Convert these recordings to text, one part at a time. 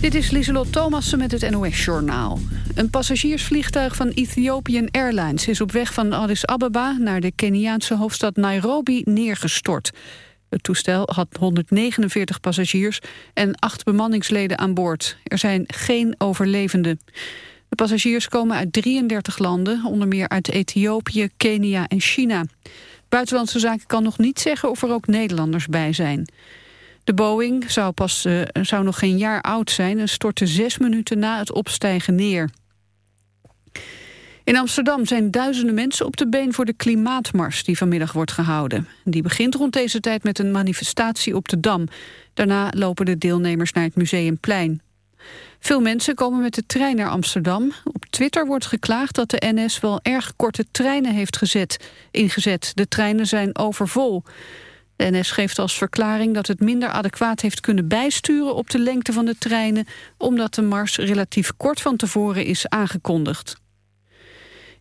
Dit is Lieselot Thomassen met het NOS-journaal. Een passagiersvliegtuig van Ethiopian Airlines is op weg van Addis Ababa... naar de Keniaanse hoofdstad Nairobi neergestort. Het toestel had 149 passagiers en acht bemanningsleden aan boord. Er zijn geen overlevenden. De passagiers komen uit 33 landen, onder meer uit Ethiopië, Kenia en China. Buitenlandse Zaken kan nog niet zeggen of er ook Nederlanders bij zijn. De Boeing zou, pas, uh, zou nog geen jaar oud zijn en stortte zes minuten na het opstijgen neer. In Amsterdam zijn duizenden mensen op de been voor de klimaatmars die vanmiddag wordt gehouden. Die begint rond deze tijd met een manifestatie op de Dam. Daarna lopen de deelnemers naar het Museumplein. Veel mensen komen met de trein naar Amsterdam. Op Twitter wordt geklaagd dat de NS wel erg korte treinen heeft gezet, ingezet. De treinen zijn overvol. De NS geeft als verklaring dat het minder adequaat heeft kunnen bijsturen op de lengte van de treinen, omdat de mars relatief kort van tevoren is aangekondigd.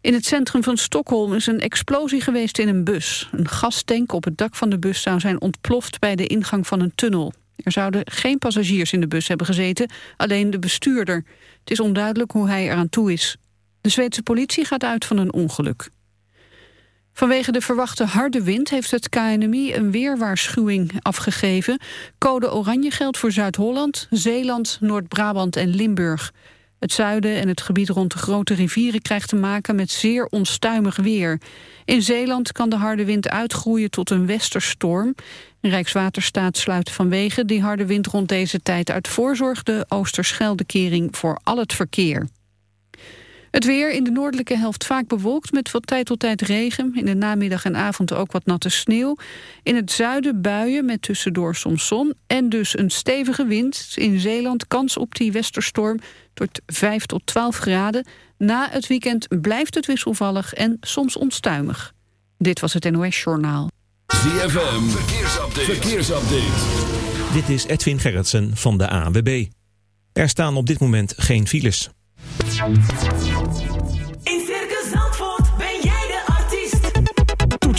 In het centrum van Stockholm is een explosie geweest in een bus. Een gastank op het dak van de bus zou zijn ontploft bij de ingang van een tunnel. Er zouden geen passagiers in de bus hebben gezeten, alleen de bestuurder. Het is onduidelijk hoe hij eraan toe is. De Zweedse politie gaat uit van een ongeluk. Vanwege de verwachte harde wind heeft het KNMI een weerwaarschuwing afgegeven. Code oranje geldt voor Zuid-Holland, Zeeland, Noord-Brabant en Limburg. Het zuiden en het gebied rond de grote rivieren krijgt te maken met zeer onstuimig weer. In Zeeland kan de harde wind uitgroeien tot een westerstorm. Rijkswaterstaat sluit vanwege die harde wind rond deze tijd uit voorzorg de Oosterscheldekering voor al het verkeer. Het weer in de noordelijke helft vaak bewolkt met van tijd tot tijd regen. In de namiddag en avond ook wat natte sneeuw. In het zuiden buien met tussendoor soms zon. En dus een stevige wind. In Zeeland kans op die westerstorm tot 5 tot 12 graden. Na het weekend blijft het wisselvallig en soms onstuimig. Dit was het NOS Journaal. ZFM, verkeersupdate. verkeersupdate. Dit is Edwin Gerritsen van de ANWB. Er staan op dit moment geen files.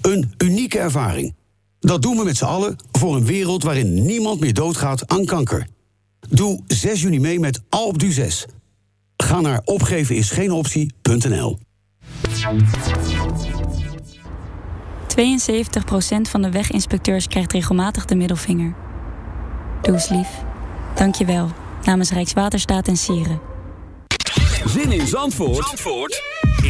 Een unieke ervaring. Dat doen we met z'n allen voor een wereld waarin niemand meer doodgaat aan kanker. Doe 6 juni mee met Alpe d'Huez. Ga naar opgevenisgeenoptie.nl 72% van de weginspecteurs krijgt regelmatig de middelvinger. Doe eens lief. Dank je wel. Namens Rijkswaterstaat en Sieren. Zin in Zandvoort, Zandvoort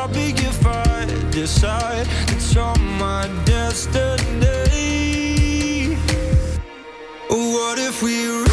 I'll be if I decide it's on my destiny. What if we?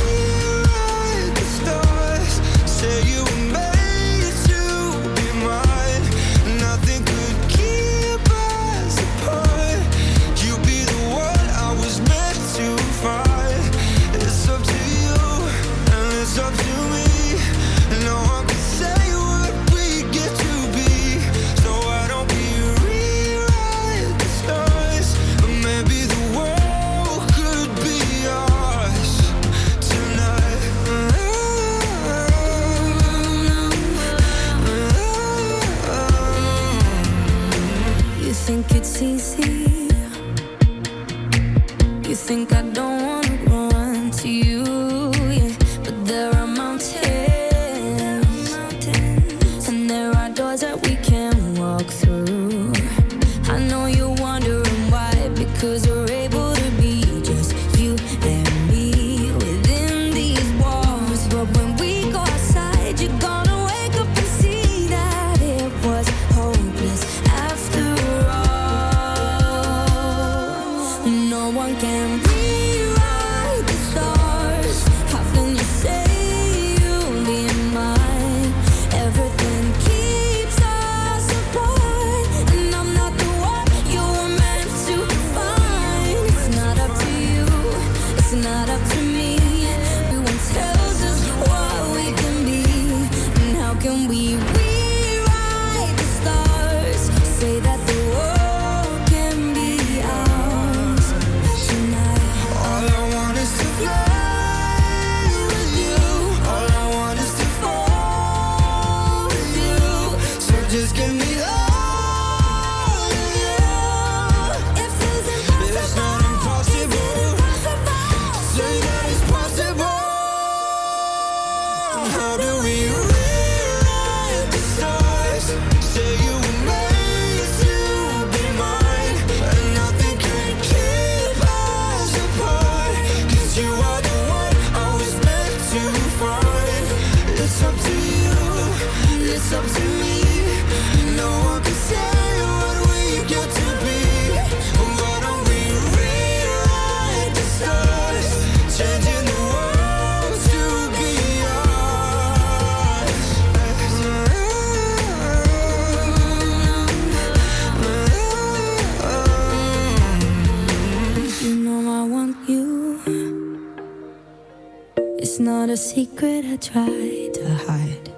secret I tried to hide,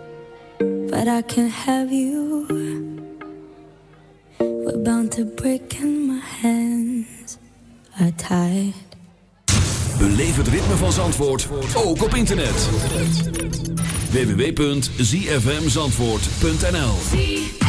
but I can't have you. We're bound to break and my hands are tied. Beleef het ritme van Zandvoort ook op internet. www.zfmzandvoort.nl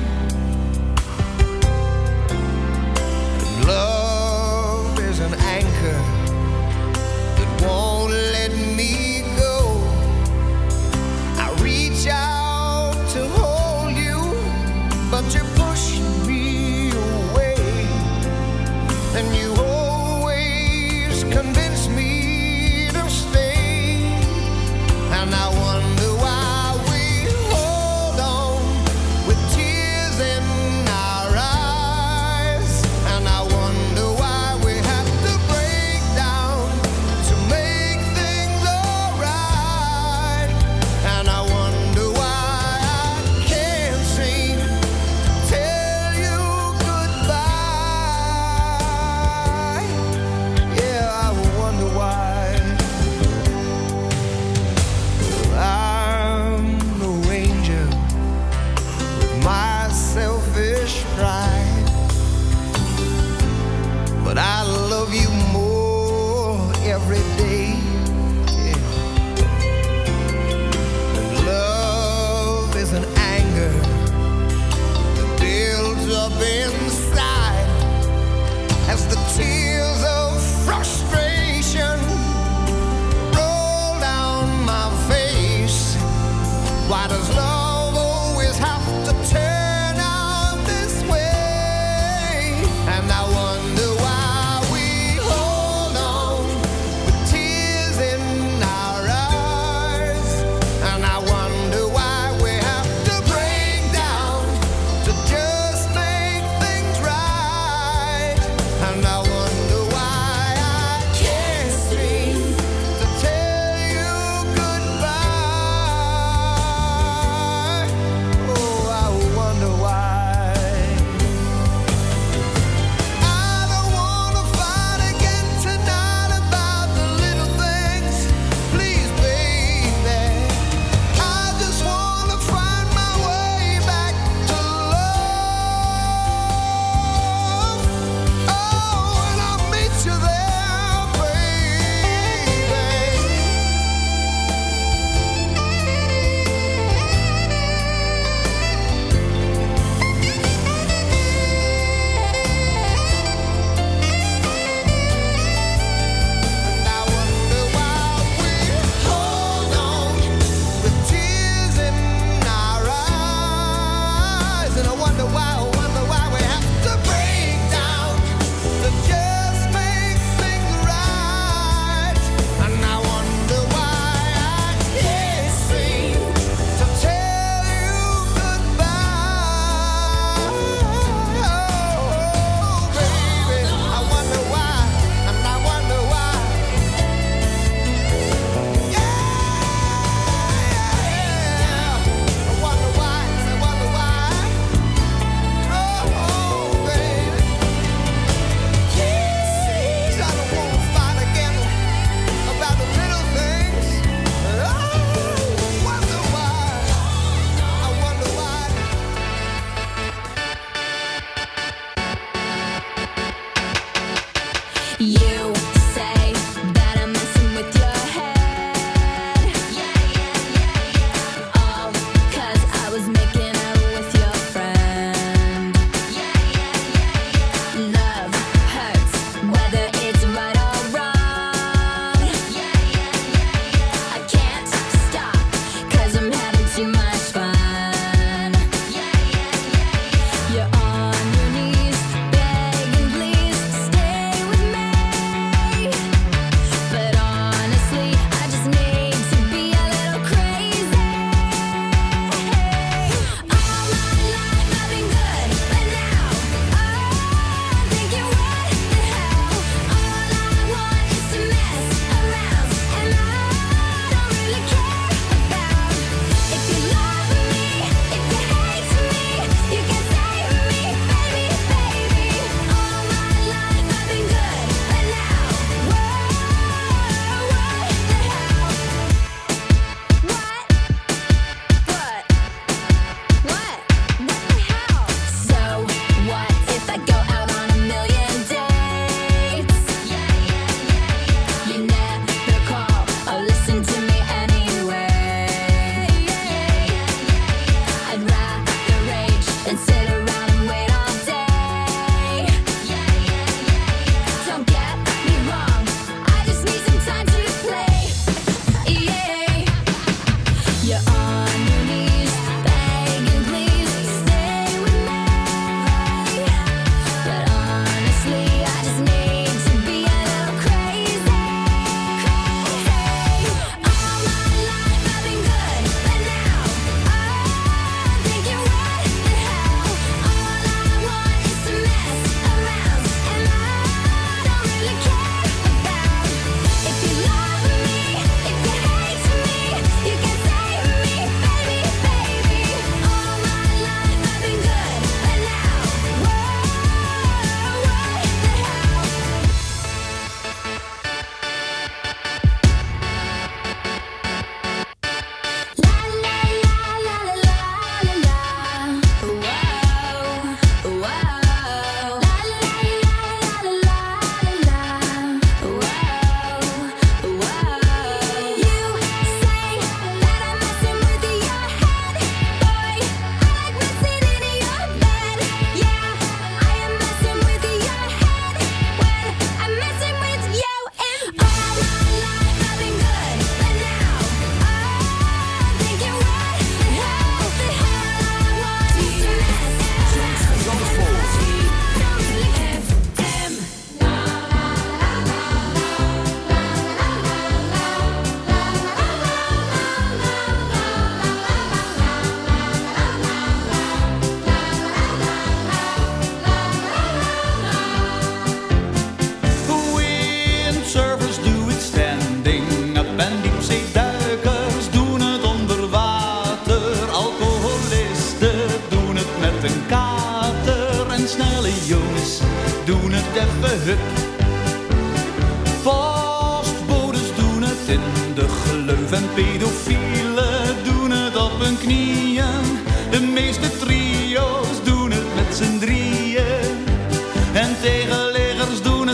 Yeah.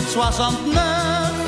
Soixante-neuf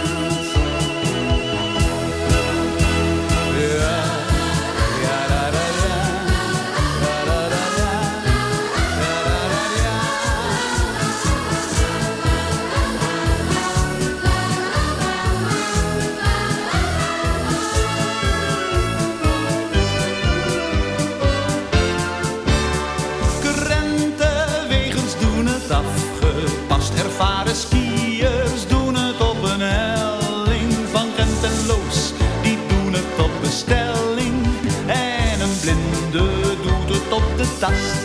stad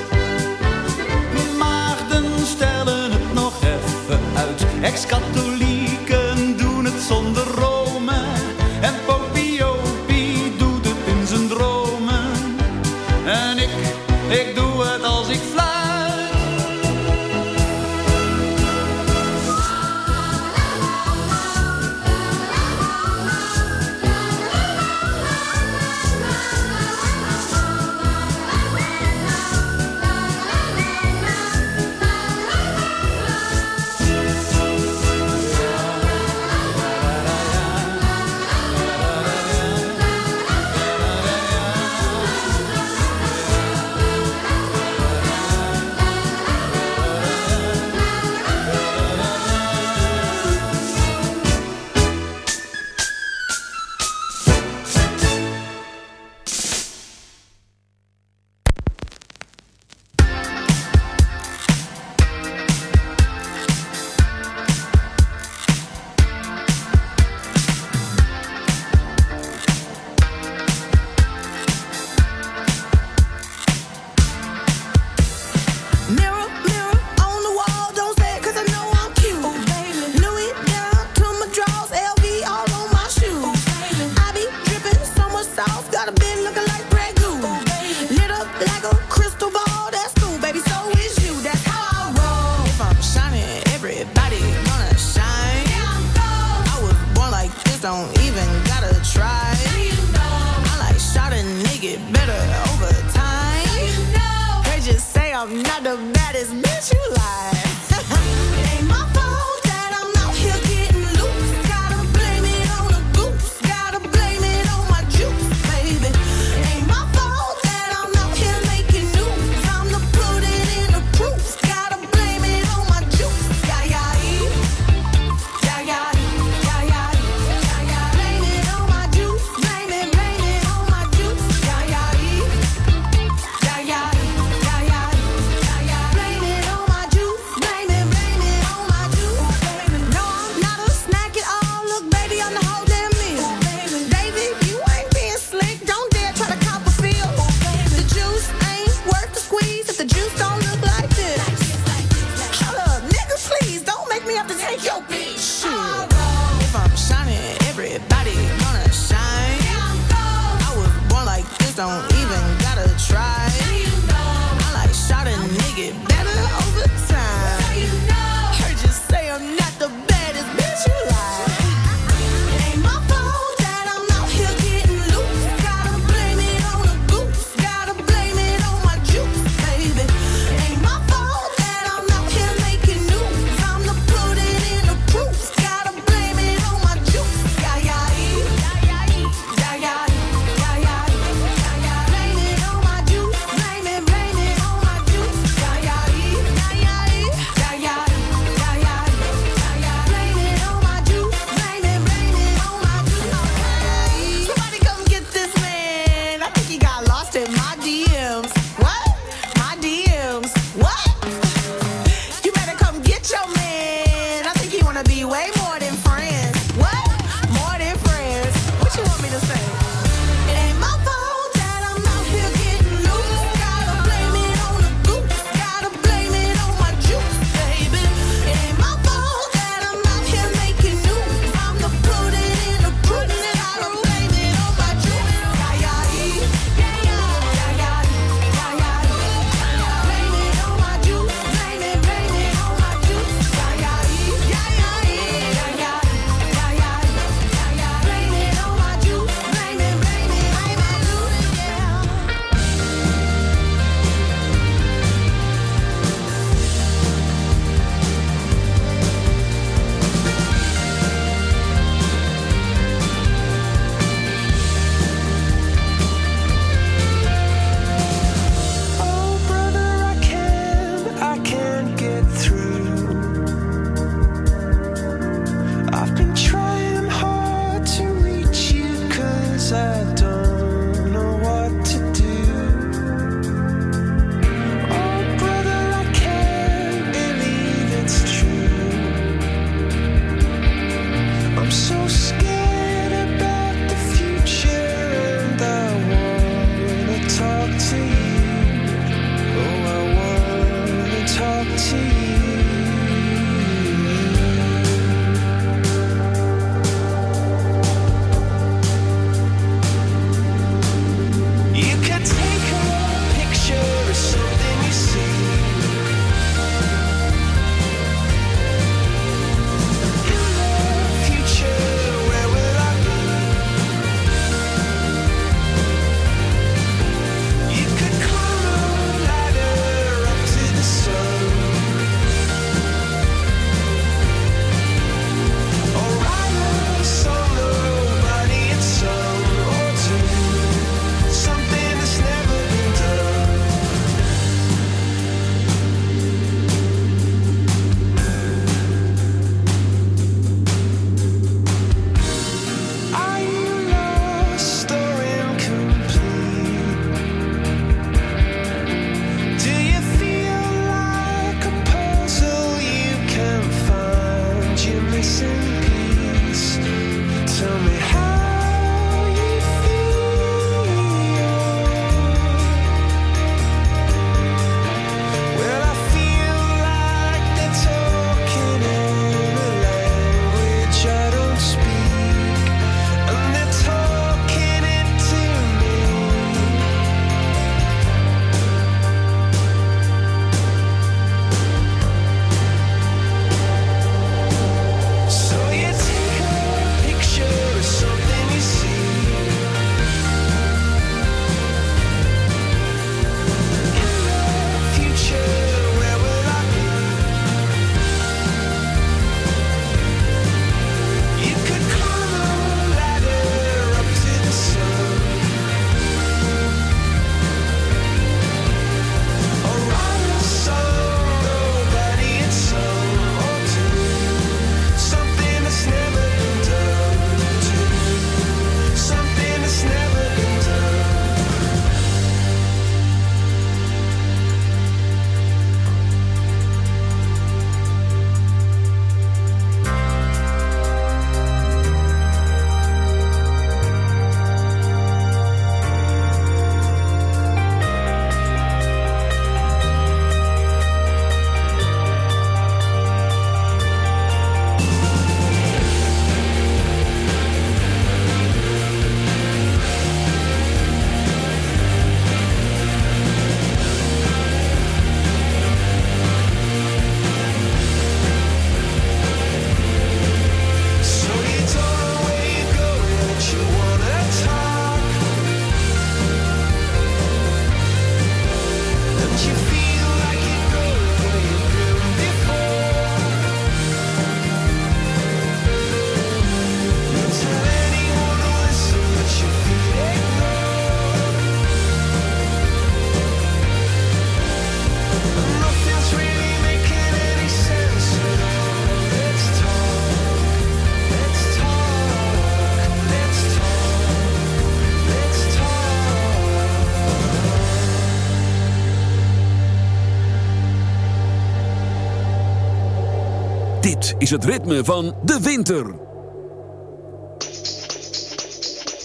is het ritme van de winter.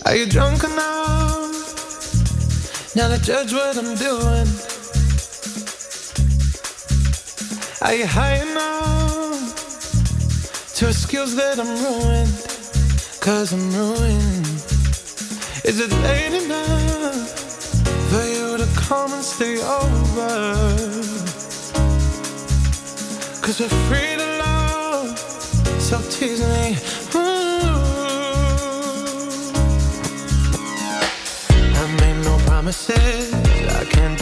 Are you drunk enough? Now to judge what I'm doing. Are you high enough? To excuse that I'm ruined. Cause I'm ruined. Is it late enough for you to come and stay over? Cause we're free so tease me. Ooh. I made no promises. I can't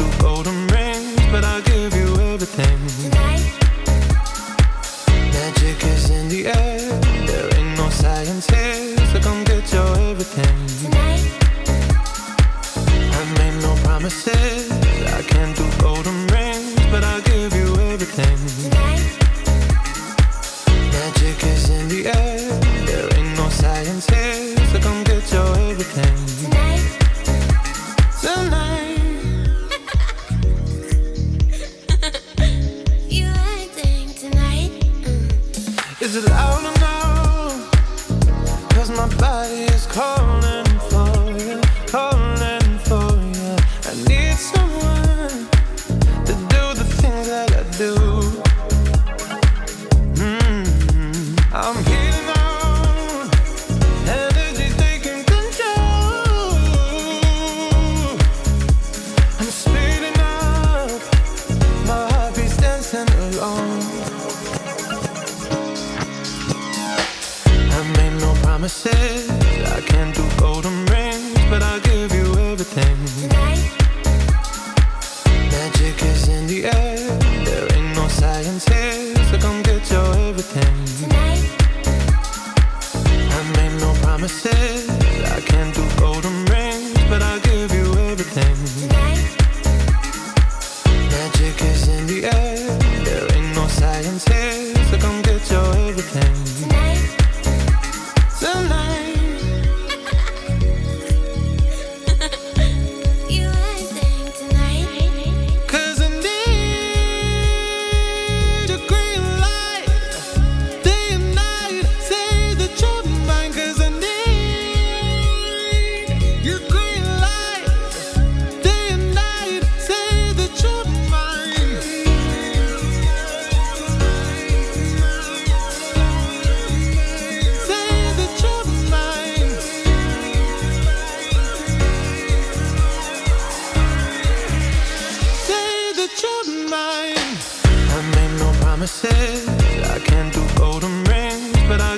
Can't do golden rings, but I